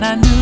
that I knew.